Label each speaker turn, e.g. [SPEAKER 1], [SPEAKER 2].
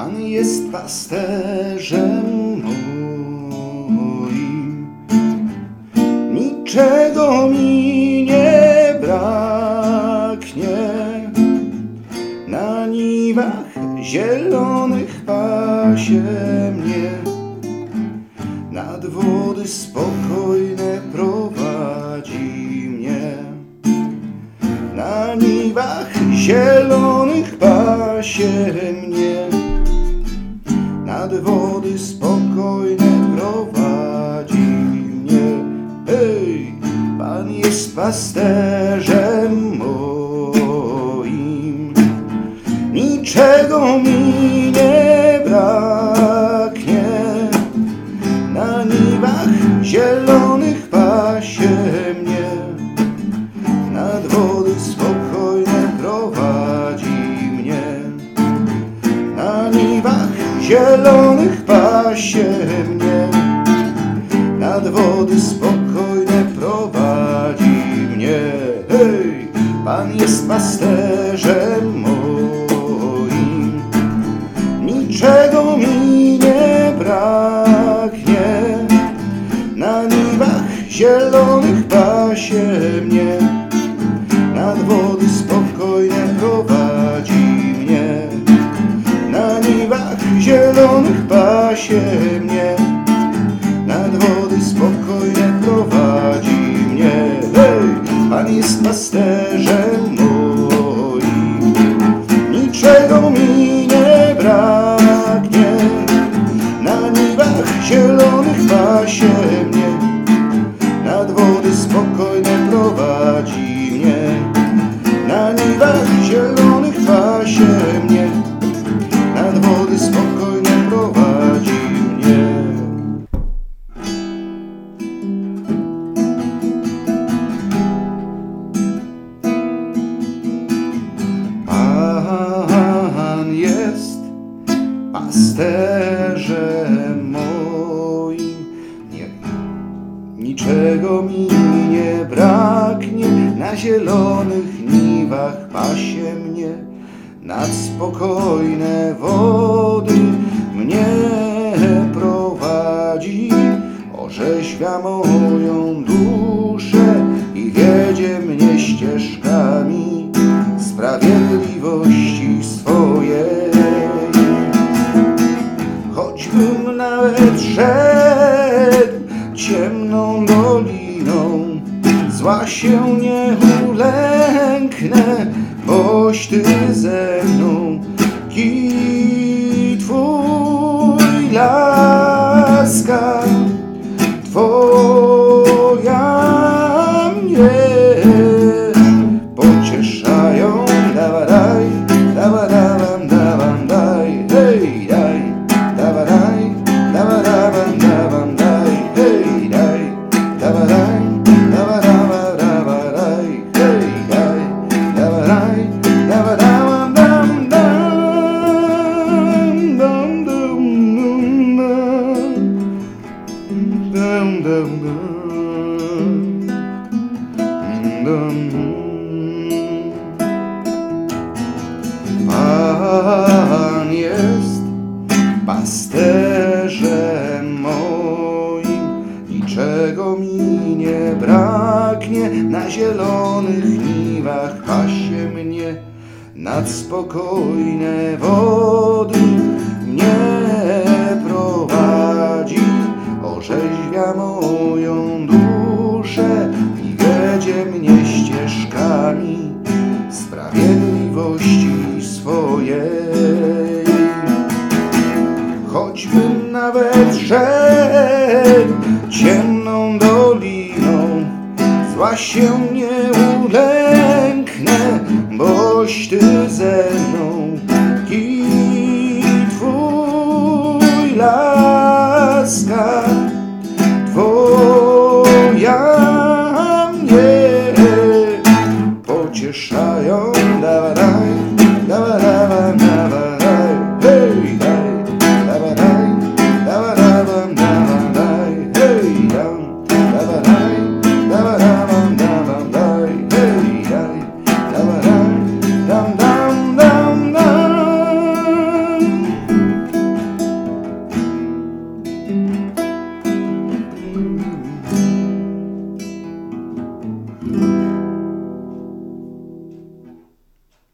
[SPEAKER 1] Pan jest pasterzem moim, niczego mi nie braknie. Na niwach zielonych pasie mnie, nad wody spokojne prowadzi mnie. Na niwach zielonych pasie mnie, nad wody spokojne prowadzi mnie. Hej, Pan jest pasterzem moim, niczego mi zielonych pasie mnie, nad wody spokojne prowadzi mnie. Hej, Pan jest pasterzem wody spokojne prowadzi mnie. Hej, Pan jest pasterzem pasterzem moim. Nie, niczego mi nie braknie. Na zielonych niwach pasie mnie, nad spokojne wody mnie prowadzi. Orzeźwia moją duszę się nie ulęknę, boś Ty ze mną. Pan jest pasterzem moim, niczego mi nie braknie. Na zielonych niwach pasie mnie, nad spokojne wody mnie swojej. Choćbym nawet szedł ciemną doliną, zła się nie ulęknę, boś Ty ze mną. Kij Twój laska,